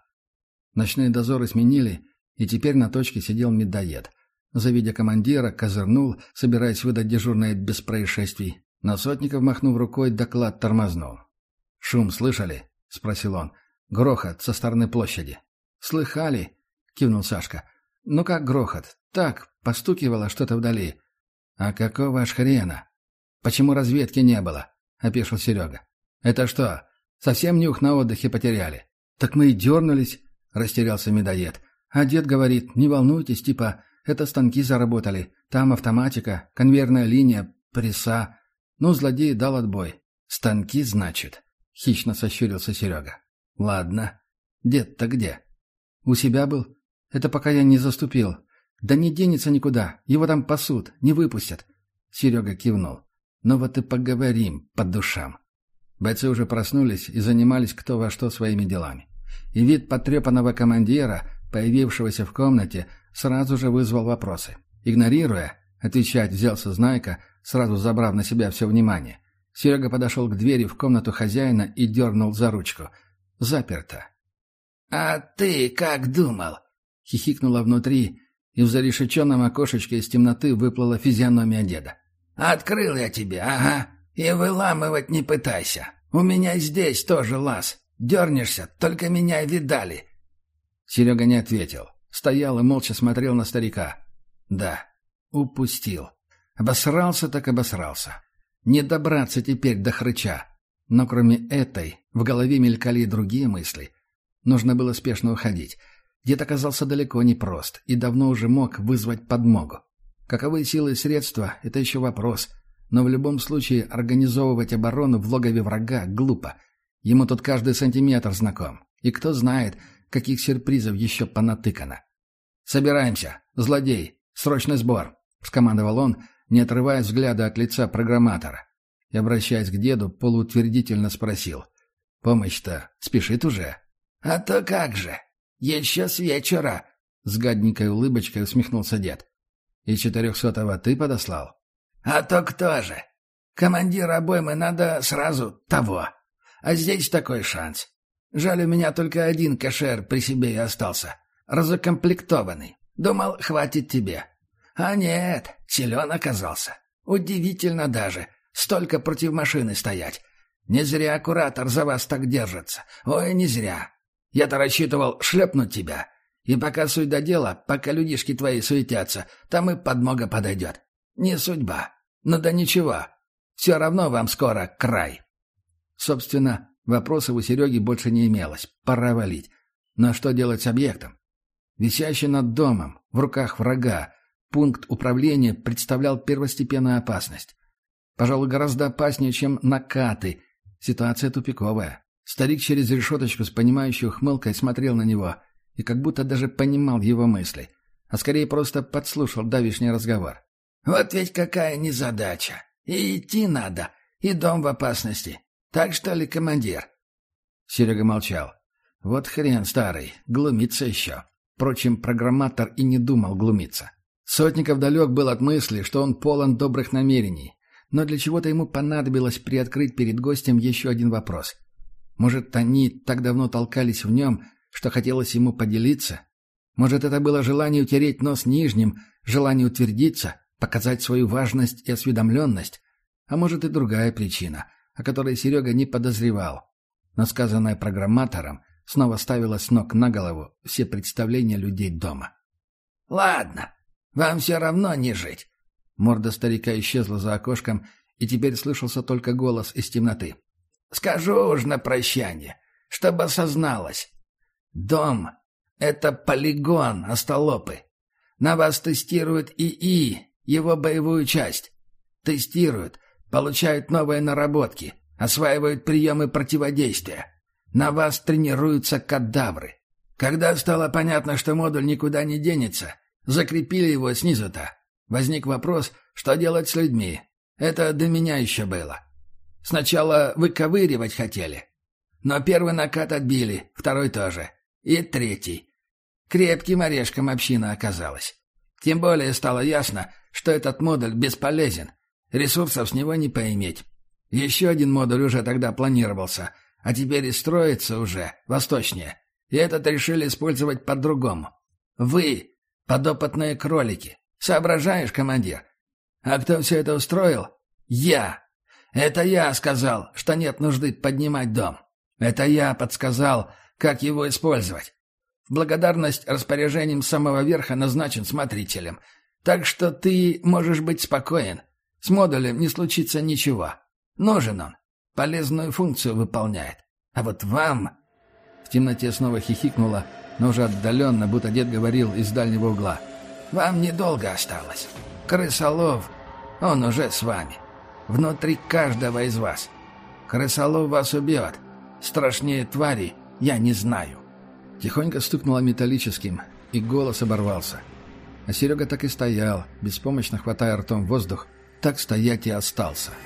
Ночные дозоры сменили, и теперь на точке сидел медоед. Завидя командира, козырнул, собираясь выдать дежурное без происшествий. Но Сотников, махнув рукой, доклад тормознул. «Шум слышали?» — спросил он. Грохот со стороны площади. «Слыхали?» — кивнул Сашка. «Ну как грохот? Так, постукивало что-то вдали». «А какого аж хрена? Почему разведки не было?» — опешил Серега. «Это что, совсем нюх на отдыхе потеряли?» «Так мы и дернулись», — растерялся медоед. А дед говорит, не волнуйтесь, типа, это станки заработали. Там автоматика, конвейерная линия, пресса. Ну, злодей дал отбой. Станки, значит. Хищно сощурился Серега. «Ладно. Дед-то где?» «У себя был. Это пока я не заступил. Да не денется никуда. Его там пасут, не выпустят». Серега кивнул. «Ну вот и поговорим по душам». Бойцы уже проснулись и занимались кто во что своими делами. И вид потрепанного командира, появившегося в комнате, сразу же вызвал вопросы. Игнорируя, отвечать взялся Знайка, сразу забрав на себя все внимание. Серега подошел к двери в комнату хозяина и дернул за ручку – Заперто. «А ты как думал?» — хихикнула внутри, и в зарешеченном окошечке из темноты выплыла физиономия деда. «Открыл я тебе, ага, и выламывать не пытайся. У меня здесь тоже лаз. Дернешься, только меня видали». Серега не ответил. Стоял и молча смотрел на старика. «Да, упустил. Обосрался так обосрался. Не добраться теперь до хрыча. Но кроме этой, в голове мелькали и другие мысли. Нужно было спешно уходить. Дед оказался далеко не прост и давно уже мог вызвать подмогу. Каковы силы и средства – это еще вопрос. Но в любом случае организовывать оборону в логове врага глупо. Ему тут каждый сантиметр знаком. И кто знает, каких сюрпризов еще понатыкано. «Собираемся! Злодей! Срочный сбор!» — скомандовал он, не отрывая взгляда от лица программатора. И, обращаясь к деду, полуутвердительно спросил. «Помощь-то спешит уже?» «А то как же! Еще с вечера!» — с гадненькой улыбочкой усмехнулся дед. «И четырехсотого ты подослал?» «А то кто же! Командир обоймы надо сразу того. А здесь такой шанс. Жаль, у меня только один кошер при себе и остался. Разукомплектованный. Думал, хватит тебе. А нет, силен оказался. Удивительно даже. Столько против машины стоять. Не зря куратор за вас так держится. Ой, не зря. Я-то рассчитывал шлепнуть тебя. И пока суть до дела, пока людишки твои суетятся, там и подмога подойдет. Не судьба. Ну да ничего. Все равно вам скоро край. Собственно, вопросов у Сереги больше не имелось. Пора валить. Но что делать с объектом? Висящий над домом, в руках врага, пункт управления представлял первостепенную опасность. Пожалуй, гораздо опаснее, чем накаты. Ситуация тупиковая. Старик через решеточку с понимающей ухмылкой смотрел на него и как будто даже понимал его мысли, а скорее просто подслушал давишний разговор. «Вот ведь какая незадача! И идти надо, и дом в опасности. Так что ли, командир?» Серега молчал. «Вот хрен старый, глумится еще». Впрочем, программатор и не думал глумиться. Сотников далек был от мысли, что он полон добрых намерений. Но для чего-то ему понадобилось приоткрыть перед гостем еще один вопрос. Может, они так давно толкались в нем, что хотелось ему поделиться? Может, это было желание утереть нос нижним, желание утвердиться, показать свою важность и осведомленность? А может, и другая причина, о которой Серега не подозревал. Но сказанное программатором снова ставила с ног на голову все представления людей дома. «Ладно, вам все равно не жить». Морда старика исчезла за окошком, и теперь слышался только голос из темноты. «Скажу уж на прощание, чтобы осозналось. Дом — это полигон, остолопы. На вас тестируют ИИ, его боевую часть. Тестируют, получают новые наработки, осваивают приемы противодействия. На вас тренируются кадавры. Когда стало понятно, что модуль никуда не денется, закрепили его снизу-то. Возник вопрос, что делать с людьми. Это до меня еще было. Сначала выковыривать хотели. Но первый накат отбили, второй тоже. И третий. Крепким орешком община оказалась. Тем более стало ясно, что этот модуль бесполезен. Ресурсов с него не поиметь. Еще один модуль уже тогда планировался, а теперь и строится уже, восточнее. И этот решили использовать по-другому. Вы, подопытные кролики. Соображаешь, командир? А кто все это устроил? Я. Это я сказал, что нет нужды поднимать дом. Это я подсказал, как его использовать. В благодарность распоряжением самого верха назначен смотрителем. Так что ты можешь быть спокоен. С модулем не случится ничего. Нужен он полезную функцию выполняет. А вот вам...» В темноте снова хихикнула, но уже отдаленно, будто дед говорил из дальнего угла. «Вам недолго осталось. Крысолов, он уже с вами. Внутри каждого из вас. Крысолов вас убьет. Страшнее твари я не знаю». Тихонько стукнуло металлическим, и голос оборвался. А Серега так и стоял, беспомощно хватая ртом воздух, так стоять и остался. —